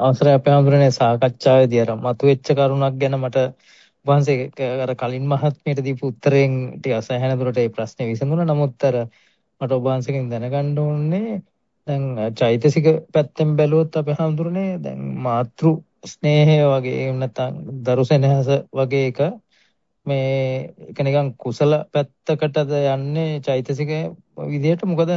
අවසරයි අපේ හඳුරන්නේ සාකච්ඡාවේදී අර මතුවෙච්ච කරුණක් ගැන මට වහන්සේ අර කලින් මහත්මියට දීපු උත්තරයෙන් ටික අසහන දුරට ඒ ප්‍රශ්නේ විසඳුණා. නමුත් අර මට ඔබ වහන්සේගෙන් දැනගන්න ඕනේ දැන් චෛතසික පැත්තෙන් බැලුවොත් අපේ හඳුරන්නේ දැන් මාතෘ ස්නේහය වගේ නැත්නම් දරුසෙනහස වගේ එක මේ එක නිකන් කුසල පැත්තකටද යන්නේ චෛතසික විදිහට මොකද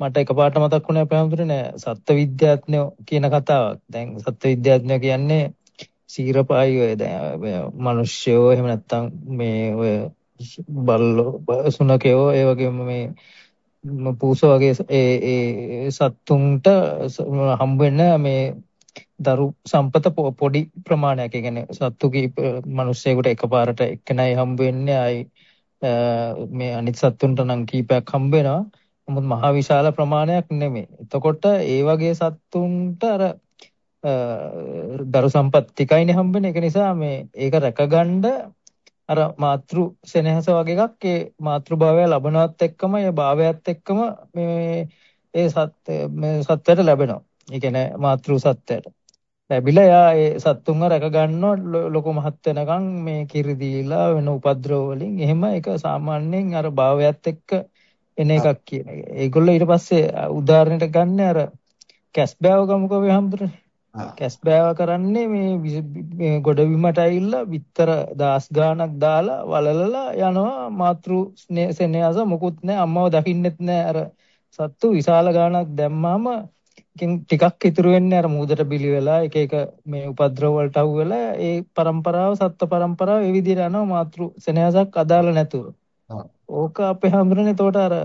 මට එකපාරට මතක් වුණේ අපේ හැමෝටම නෑ සත්ත්ව විද්‍යාඥයෝ කියන කතාවක්. දැන් සත්ත්ව විද්‍යාඥයෝ කියන්නේ සීරපායි ඔය දැන් මිනිස්සුયો එහෙම නැත්තම් මේ ඔය බල්ලෝ සුනකයෝ ඒ වගේම මේ පූසෝ වගේ ඒ ඒ සත්තුන්ට හම්බ වෙන මේ දරු සම්පත පොඩි ප්‍රමාණයක්. ඒ කියන්නේ සත්තු කීප මිනිස්සෙකුට එකපාරට එක්කෙනයි හම්බ වෙන්නේ. ආයි මේ අනිත් සත්තුන්ට නම් කීපයක් හම්බ වෙනවා. නමුත් මහා විශාල ප්‍රමාණයක් නෙමෙයි. එතකොට ඒ වගේ සත්තුන්ට අර දරු සම්පත් ටිකයිනේ හම්බෙන්නේ. ඒක නිසා මේ ඒක රැකගන්න අර මාතෘ සෙනෙහස වගේ එකක් ඒ මාතෘ භාවය ලබනවත් එක්කම ඒ භාවයත් එක්කම මේ ඒ සත් මේ සත්‍යයට ලැබෙනවා. ඒ කියන්නේ මාතෘ සත්‍යයට. ලැබිලා එයා ඒ සත්තුන්ව රැක ගන්නව ලොකු මහත් වෙනකන් මේ කිරි දීලා වෙන උපද්‍රව වලින් එහෙම ඒක සාමාන්‍යයෙන් අර භාවයත් එක්ක එන එකක් කියන එක. ඒගොල්ලෝ ඊට පස්සේ උදාහරණයට ගන්න අර කැස්බෑව ගමුකෝ අපි හම්බුනේ. කැස්බෑව කරන්නේ මේ ගොඩබිමට ඇවිල්ලා විතර දාස් ගාණක් දාලා වලලලා යනවා. මාතෘ සෙනෙහස මොකුත් නැහැ. අම්මව දකින්නෙත් නැහැ. අර සත්තු විශාල ගාණක් දැම්මාම ටිකක් ඉතුරු වෙන්නේ අර මූදට බිලි වෙලා එක එක මේ උපද්‍රව වලට අහු වෙලා ඒ પરම්පරාව සත්ත්ව પરම්පරාව ඒ විදිහට යනවා. මාතෘ සෙනෙහසක් අදාළ නැතුව. ඕක අපේ හැමෝටම එතකොට අර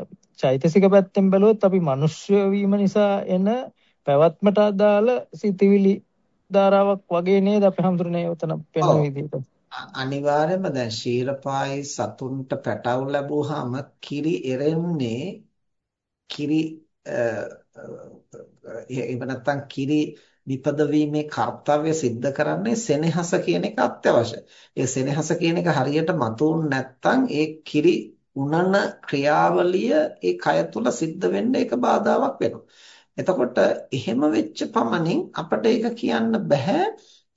චෛතසික පැත්තෙන් බැලුවොත් අපි මිනිස්සු වීම නිසා එන පැවැත්මට අදාළ සිතිවිලි ධාරාවක් වගේ නේද අපේ හැමෝටම උතන පෙනෙන විදිහට. අනිවාර්යයෙන්ම දැන් ශීරපායි සතුන්ට පැටවු ලැබුවාම කිරි එරෙන්නේ කිරි එහෙම නැත්නම් කිරි නිපදවීමේ කාර්යය સિદ્ધ කරන්නේ සෙනෙහස කියන එක අත්‍යවශ්‍යයි. ඒ සෙනෙහස කියන එක හරියට මතුන් නැත්නම් ඒ කිරි උනන ක්‍රියාවලිය ඒ කය තුල සිද්ධ වෙන්න ඒක බාධාවක් වෙනවා. එතකොට එහෙම වෙච්ච පමණින් අපිට ඒක කියන්න බෑ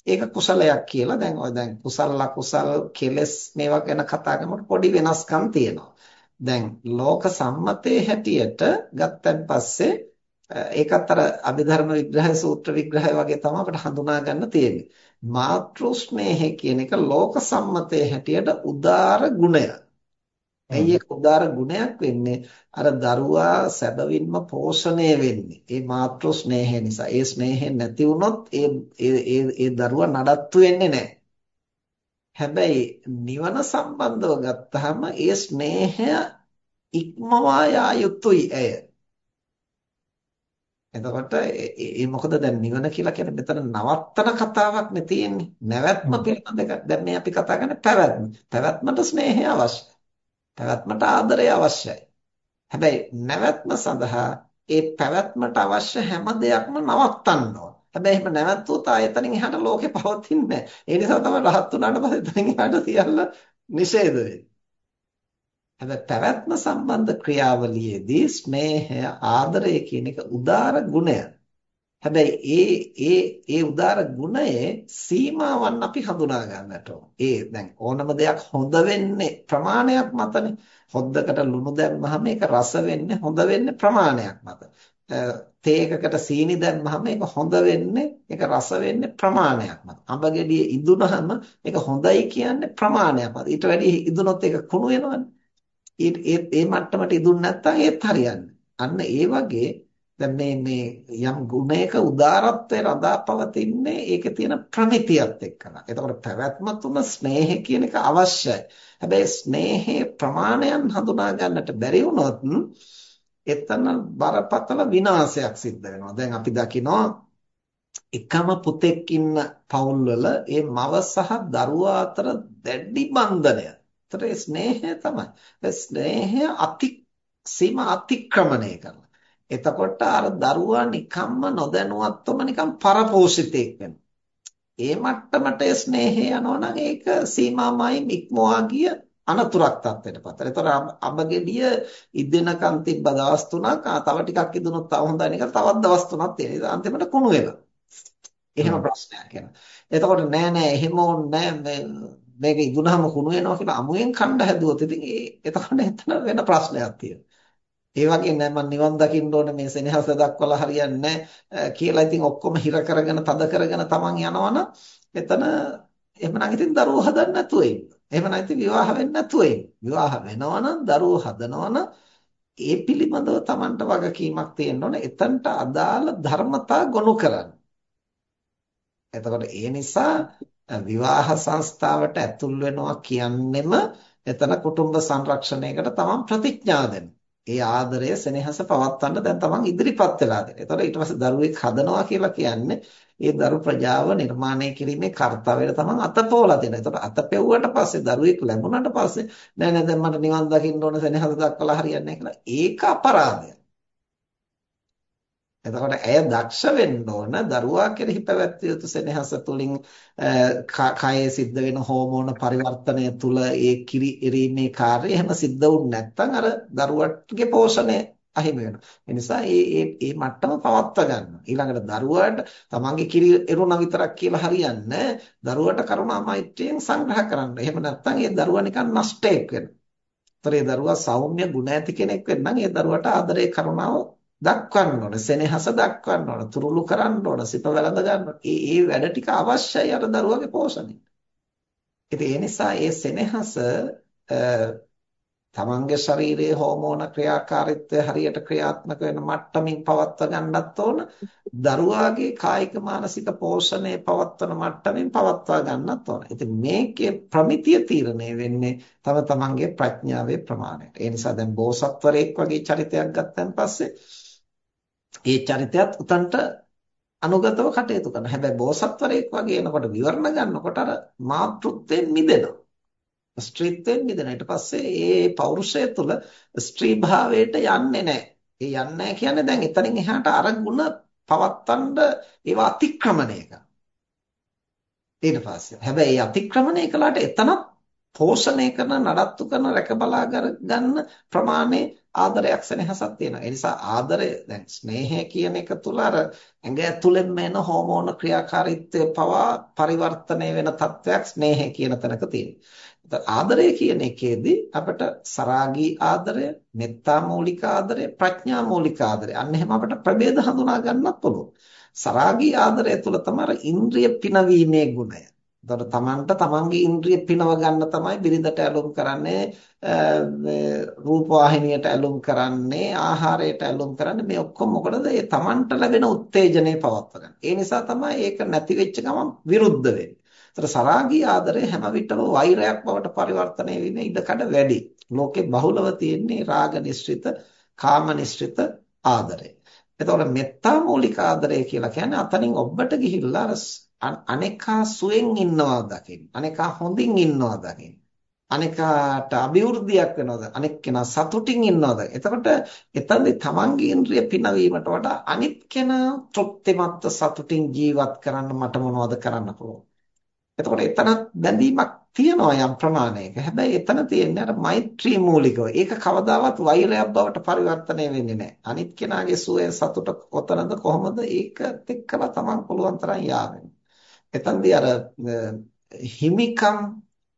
ඒක කුසලයක් කියලා. දැන් ඔය දැන් කුසල ලකුසල් කෙලස් මේවා ගැන කතා කරනකොට පොඩි වෙනස්කම් තියෙනවා. දැන් ලෝක සම්මතයේ හැටියට ගත්තන් පස්සේ ඒකත් අර අභිධර්ම විග්‍රහය සූත්‍ර විග්‍රහය වගේ තමයි අපිට හඳුනා ගන්න තියෙන්නේ. මාතෘ ස්නේහය කියන එක ලෝක සම්මතයේ හැටියට උදාර ගුණයක්. ඇයි ඒක උදාර ගුණයක් වෙන්නේ? අර දරුවා සැබවින්ම පෝෂණය වෙන්නේ. ඒ මාතෘ ස්නේහය නිසා. ඒ ස්නේහය නැති වුණොත් ඒ ඒ ඒ දරුවා නඩත්තු වෙන්නේ නැහැ. හැබැයි නිවන සම්බන්ධව ගත්තාම ඒ ස්නේහය ඉක්මවා යා යුතුයි ඇය. එතකොට ඒ මොකද දැන් නිවන කියලා කියන්නේ මෙතන නවත්තන කතාවක් නේ තියෙන්නේ. නැවැත්ම පිළිබඳ එක. දැන් මේ අපි කතා කරන්නේ පැවැත්ම. පැවැත්මට ස්නේහය අවශ්‍යයි. පැවැත්මට ආදරය අවශ්‍යයි. හැබැයි නැවැත්ම සඳහා ඒ පැවැත්මට අවශ්‍ය හැම දෙයක්ම නවත්තන්න ඕන. හැබැයි එහෙම නැවැත්තුවොත් ආයතනින් එහාට ලෝකේ පවතින්නේ නැහැ. ඒ නිසා තමයි රහත් වුණාට පස්සේ එතනින් එහාට සියල්ල නිෂේධ වෙන්නේ. හැබැයි පැවැත්ම සම්බන්ධ ක්‍රියාවලියේදී ස්නේහය ආදරය කියන එක උදාර ගුණයක්. හැබැයි ඒ ඒ ඒ උදාර ගුණයේ සීමාවන් අපි හඳුනා ගන්නට ඒ දැන් ඕනම දෙයක් හොඳ වෙන්නේ ප්‍රමාණයක් මතනේ. හොද්දකට ලුණු දැම්මහම ඒක රස වෙන්නේ හොඳ වෙන්නේ ප්‍රමාණයක් මත. තේ එකකට සීනි දැම්මහම ඒක හොඳ වෙන්නේ ඒක රස වෙන්නේ ප්‍රමාණයක් මත. අඹ ගෙඩිය ඉදුණහම ඒක හොඳයි කියන්නේ ප්‍රමාණයක් මත. ඊට වැඩි ඉදුණොත් ඒක කුණු වෙනවනේ. ඒ ඒ මට්ටමට ඉදුන් නැත්නම් ඒත් හරියන්නේ. අන්න ඒ වගේ දැන් මේ මේ යම් ගුණයක උදාරත්වය රඳා පවතින්නේ ඒකේ තියෙන ප්‍රමිතියත් එක්කලා. එතකොට පැවැත්ම තුන ස්නේහ කියන එක අවශ්‍යයි. හැබැයි ස්නේහයේ ප්‍රමාණයන් හඳුනා ගන්නට බැරි වුණොත් එතන බරපතල විනාශයක් සිද්ධ වෙනවා. දැන් අපි දකිනවා එකම පුතෙක් ඉන්න පවුල්වල ඒ මව සහ දරුවා අතර දැඩි බන්ධනය ඒතර ඒ ස්නේහය තමයි. ඒ ස්නේහය අති සීමා අතික්‍රමණය කරනවා. එතකොට අර දරුවා නිකම්ම නොදැනුවත්වම නිකම් පරපෝෂිතෙක් වෙනවා. ඒ මට්ටමට ස්නේහය යනවා නම් ඒක සීමාමයි ඉක්මවා ගිය අනතුරක් තත්ත්වයටපත් වෙනවා. ඒතර අඹ ගෙඩිය ඉදෙනකන් තිබ්බ දවස් 3ක් තව ටිකක් ඉදුණොත් තව හොඳයි නේද? තවත් දවස් 3ක් තියෙනවා. අන්තිමට කුණු වෙනවා. එහෙම ප්‍රශ්නයක් එනවා. එතකොට නෑ නෑ එහෙම ඕනේ නෑ මේක ඉදුණාම කුණු වෙනවා කියලා අමුයෙන් කණ්ඩ හැදුවොත් ඉතින් ඒ එතකොට එතන වෙන ප්‍රශ්නයක් තියෙනවා. ඒ වගේ නෑ මම නිවන් දකින්න ඕනේ මේ සෙනෙහස දක්වලා හරියන්නේ කියලා ඉතින් ඔක්කොම හිර කරගෙන තද කරගෙන තමන් යනවනම් එතන එහෙමනම් ඉතින් දරුවෝ හදන්න නැතුව ඉන්න. එහෙමනම් ඉතින් විවාහ වෙන්න නැතුව ඉන්න. විවාහ වෙනවනම් දරුවෝ හදනවනම් ඒ පිළිබඳව Tamanට වගකීමක් තියෙන්න ඕනේ. එතනට අදාළ ධර්මතා ගොනු කරන්න. එතකොට ඒ නිසා විවාහ සංස්ථාවට ඇතුල් වෙනවා කියන්නෙම එතන කුටුම්බ සංරක්ෂණයකට තමන් ප්‍රතිඥා දෙනවා. ඒ ආදරය සෙනෙහස පවත්වන්න දැන් තමන් ඉදිරිපත් වෙලා දෙනවා. එතකොට ඊට පස්සේ දරුවෙක් හදනවා කියලා කියන්නේ ඒ දරු ප්‍රජාව නිර්මාණය කිරීමේ කාර්යයට තමන් අතපොවලා දෙනවා. එතකොට අතපෙව්වට පස්සේ දරුවෙක් ලැබුණාට පස්සේ නෑ නෑ දැන් මට නිවන් දකින්න ඕන සෙනෙහස දක්වලා හරියන්නේ නැහැ කියලා. ඒක අපරාධයක්. එතකොට ඇය දක්ෂ වෙන්න ඕන දරුවා කෙරෙහි පැවැත්විය යුතු සෙනෙහස තුලින් කයේ සිද්ධ වෙන හෝමෝන පරිවර්තනය තුල ඒ කිරි එරීමේ කාර්යය එහෙම සිද්ධ වුනේ නැත්නම් අර දරුවගේ පෝෂණය අහිමි වෙනවා. ඒ නිසා මේ මේ මේ මට්ටම පවත්වා ගන්න. ඊළඟට දරුවාට තමන්ගේ කිරි එරුණ විතරක් කියලා හරියන්නේ දරුවට කරුණා මෛත්‍රියෙන් සංග්‍රහ කරන්න. එහෙම නැත්නම් ඒ දරුවා නිකන් නෂ්ටයෙක් වෙනවා. ඒතර ඒ දරුවා සෞම්‍ය ගුණ ඇති කෙනෙක් වෙන්න ඒ දරුවට ආදරේ කරුණාව දක්වන්න ඕන සෙනෙහස දක්වන්න ඕන තුරුළු කරන්න ඕන සිත වැළඳ ගන්න ඒ ඒ වැඩ ටික අවශ්‍යයි අර දරුවගේ පෝෂණයට. ඉතින් ඒ නිසා ඒ සෙනෙහස තමන්ගේ ශරීරයේ හෝමෝන ක්‍රියාකාරීත්වය හරියට ක්‍රියාත්මක වෙන මට්ටමින් පවත්වා ගන්නත් ඕන දරුවාගේ කායික මානසික පෝෂණය පවත්වන මට්ටමින් පවත්වා ගන්නත් ඕන. ඉතින් මේකේ ප්‍රමිතිය තීරණය වෙන්නේ තම තමන්ගේ ප්‍රඥාවේ ප්‍රමාණයට. ඒ නිසා දැන් බෝසත්වරයෙක් වගේ චරිතයක් ගත්තන් පස්සේ ඒ චරිතයත් උතන්ට අනුගතව කටයුතු කරනවා. හැබැයි බෝසත්වරයෙක් වගේ එනකොට විවරණ ගන්නකොට අර මාතෘත්වයෙන් මිදෙනවා. ස්ත්‍රීත්වයෙන් මිදෙනවා. ඊට පස්සේ ඒ පෞරුෂය තුළ ස්ත්‍රී භාවයට යන්නේ නැහැ. ඒ යන්නේ නැහැ කියන්නේ දැන් එතනින් එහාට අර ಗುಣ පවත්තන්න ඒවා අතික්‍රමණය කරනවා. ඊට පස්සේ හැබැයි අතික්‍රමණය කළාට එතනත් පෝෂණය කරන නඩත්තු කරන රැක බලා ගන්න ප්‍රමාණය ආදරයක් සෙනෙහසක් තියෙනවා. ඒ නිසා ආදරය දැන් ස්නේහය කියන එක තුල අර ඇඟ ඇතුළෙන්ම එන හෝමෝන ක්‍රියාකාරීත්වය පවා පරිවර්තනය වෙන තත්වයක් ස්නේහය කියන තැනක තියෙනවා. ආදරය කියන එකේදී අපිට සරාගී ආදරය, මෙත්තා මූලික ආදරය, ප්‍රඥා මූලික ආදරය. අන්න එහෙම අපිට ප්‍රභේද හඳුනා ගන්නත් පුළුවන්. සරාගී ආදරය තුල තමයි ඉන්ද්‍රිය පිනවීමේ ගුණය. එතකොට තමන්ට තමන්ගේ ඉන්ද්‍රිය පිනව ගන්න තමයි බිරිඳට ඇලුම් කරන්නේ රූප වාහිනියට ඇලුම් කරන්නේ ආහාරයට ඇලුම් කරන්නේ මේ ඔක්කොම මොකටද ඒ තමන්ට ලැබෙන උත්තේජනය පවත්ව ගන්න. ඒ නිසා තමයි ඒක නැති වෙච්ච ගමන් විරුද්ධ වෙන්නේ. ඒතර සරාගී ආදරය හැම විටම වෛරයක් බවට පරිවර්තනය වෙන්නේ ඉඩකඩ වැඩි. ලෝකේ බහුලව තියෙන්නේ රාග නිශ්චිත, කාම නිශ්චිත ආදරය. එතකොට මෙත්තා මූලික ආදරය කියලා කියන්නේ අතනින් ඔබට ගිහිල්ලා අනේකා සුවෙන් ඉන්නවා දකින්න. අනේකා හොඳින් ඉන්නවා දකින්න. අනේකාට අභිවෘද්ධියක් වෙනවද? අනෙක් කෙනා සතුටින් ඉන්නවද? එතකොට එතනදී තමන්ගේ ඉන්ද්‍රිය පිනවීමට වඩා අනිත් කෙනා තෘප්තිමත් සතුටින් ජීවත් කරන්න මට මොනවද කරන්න පුළුවන්? එතකොට එතනත් බැඳීමක් තියෙනවා යම් ප්‍රමාණයක. හැබැයි එතන තියෙන්නේ අර මෛත්‍රී මූලිකව. ඒක කවදාවත් වෛරයක් බවට පරිවර්තනය වෙන්නේ නැහැ. අනිත් කෙනාගේ සුවය සතුට කොතනද කොහොමද ඒකත් එක්කලා තමන් පුළුවන් තරම් යාවෙන්න. එතනදී අර හිමිකම්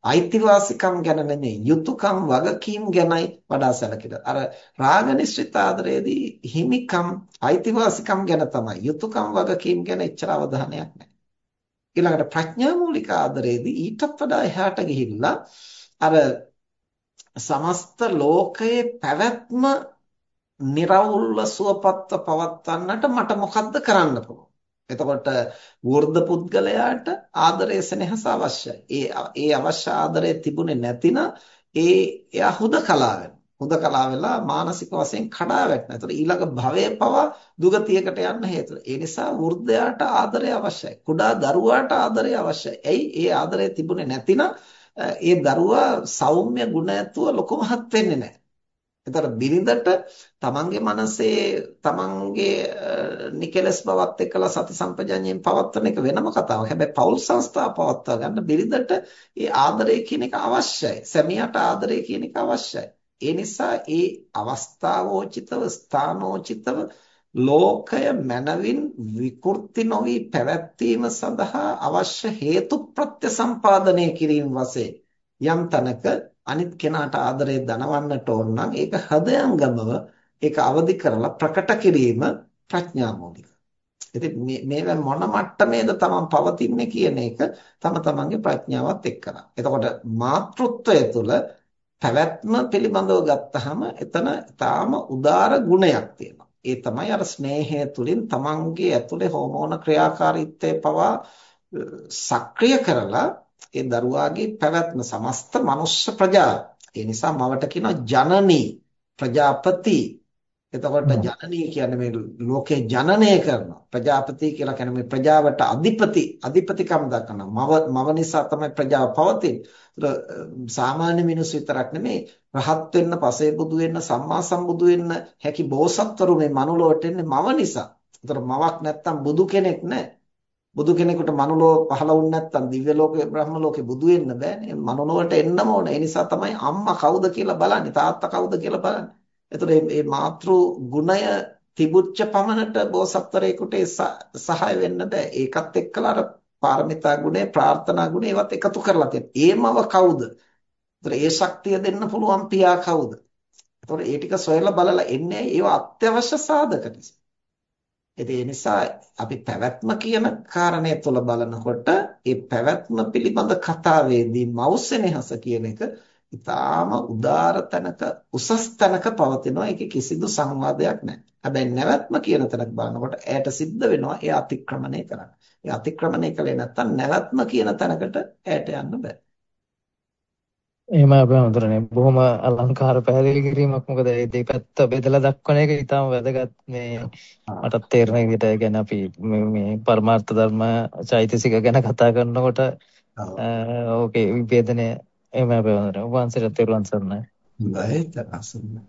අයිතිවාසිකම් ගැන නෙමෙයි යුතුයකම් වගකීම් ගැනයි වඩා සැලකෙන්නේ. අර රාග නිශ්චිත ආදරයේදී හිමිකම් අයිතිවාසිකම් ගැන තමයි යුතුයකම් වගකීම් ගැන එච්චර අවධානයක් නැහැ. ඊළඟට ප්‍රඥා මූලික ආදරයේදී ඊටත් වඩා එහාට ගිහිල්ලා අර සමස්ත ලෝකයේ පැවැත්ම निराවුල්ව සුවපත්ව පවත්වන්නට මට මොකද්ද කරන්න පුළුවන්? එතකොට වෘද්ධ පුද්ගලයාට ආදරය සෙනෙහස අවශ්‍යයි. ඒ ඒ අවශ්‍ය ආදරය තිබුණේ නැතිනම් ඒ එයා හුදකලා වෙනවා. හුදකලා වෙලා මානසික වශයෙන් කඩා වැටෙනවා. ඒතර ඊළඟ භවයේ පවා දුගතියකට යන්න හේතුව. ඒ නිසා වෘද්ධයාට ආදරය අවශ්‍යයි. කුඩා දරුවාට ආදරය අවශ්‍යයි. ඇයි? ඒ ආදරය තිබුණේ නැතිනම් ඒ දරුවා සෞම්‍ය ගුණ ඇතුව ලොකු මහත් වෙන්නේ නැහැ. එතකොට බිරිඳට තමන්ගේ මනසේ තමන්ගේ නිකලස් බවත් එක්කලා සති සම්පජඤ්ඤයෙන් පවත්වන එක වෙනම කතාවක්. හැබැයි පෞල් සංස්ථාව පවත්වා ගන්න බිරිඳට ඒ ආදරය කියන එක අවශ්‍යයි. සැමියාට ආදරය කියන එක අවශ්‍යයි. ඒ නිසා ඒ අවස්ථාවෝචිතව ස්ථානෝචිතව ලෝකය මනවින් විකෘති නොවි පැවැත්වීම සඳහා අවශ්‍ය හේතු ප්‍රත්‍ය සම්පාදනය කිරීම වශයෙන් යම් තැනක අනිත් කෙනාට ආදරය දනවන්නට ඕන නම් ඒක හදයන්ගමව ඒක අවදි කරලා ප්‍රකට කිරීම ප්‍රඥා මූලික. ඉතින් මේ මොන මට්ටමේද තමන් පවතින්නේ කියන එක තම තමන්ගේ ප්‍රඥාවත් එක්කලා. එතකොට මාතෘත්වය තුළ පැවැත්ම පිළිබඳව ගත්තහම එතන ඊටාම උදාර ගුණයක් තියෙනවා. ඒ තමයි අර ස්නේහය තුලින් තමන්ගේ ඇතුලේ හෝමෝන ක්‍රියාකාරීත්වය පවා සක්‍රිය කරලා ඒ දරුවාගේ පැවැත්ම සමස්ත මනුෂ්‍ය ප්‍රජා. ඒ නිසා මවට කියනවා ජනනී ප්‍රජාපති. එතකොට ජනනී කියන්නේ මේ ලෝකේ ජනනය කරනවා. ප්‍රජාපති කියලා කියන්නේ මේ ප්‍රජාවට අධිපති අධිපතිකම් දක්වනවා. මව මව නිසා තමයි ප්‍රජාව පවතින්නේ. සාමාන්‍ය මිනිස් විතරක් නෙමෙයි රහත් වෙන්න පසේ බුදු වෙන්න සම්මා සම්බුදු වෙන්න හැකි බෝසත්වරු මේ මනුලොවට එන්නේ මව නිසා. ඒතර මවක් නැත්තම් බුදු කෙනෙක් නැහැ. බුදු කෙනෙකුට මනුලෝ පහළ වුණ නැත්තම් දිව්‍ය ලෝකේ බ්‍රහ්ම ලෝකේ බුදු වෙන්න බෑනේ. මනුලොවට එන්නම ඕන. ඒ නිසා තමයි අම්මා කවුද කියලා බලන්නේ, තාත්තා කවුද කියලා බලන්නේ. ඒතර මේ මාතෘ ගුණය තිබුච්ච පමණට බෝසත්වරයෙකුට සහාය වෙන්න බෑ. ඒකත් එක්කලා අර පාරමිතා ගුණය, ප්‍රාර්ථනා ගුණය ඒවත් එකතු කරලා තියෙනවා. ඒමව කවුද? ඒතර ඒ ශක්තිය දෙන්න පුළුවන් පියා කවුද? ඒතර ඒ ටික සොයලා බලලා එන්නේ ඒවා අත්‍යවශ්‍ය සාධක නිසා. ඒ නිසා අපි පැවැත්ම කියන කාරණය තුළ බලනකොට ඒ පැවැත්ම පිළිබඳ කතාවේදී මෞසෙනෙහස කියන එක ඊටාම උදාර තැනක උසස් තැනක පවතිනවා ඒකේ කිසිදු සංවාදයක් නැහැ. හැබැයි නැවැත්ම කියන තැනක බලනකොට ඈට සිද්ධ වෙනවා ඒ අතික්‍රමණය කරන්න. ඒ අතික්‍රමණය කළේ නැත්නම් නැවැත්ම කියන තැනකට ඈට යන්න බෑ. එහෙම අපේ අඳුරනේ බොහොම අලංකාර පැහැදිලි කිරීමක්. මොකද මේ දෙපැත්ත බෙදලා දක්වන එක ඊටම වැදගත්. මේ මට තේරෙන විදිහට ඒ කියන්නේ අපි මේ පරමාර්ථ ධර්ම චෛතසික ගැන කතා කරනකොට ඕකේ විභේදනය එහෙම අපේ අඳුරනේ ඔබ අන්සිර තේරුවන් සරණයි. හොඳයි.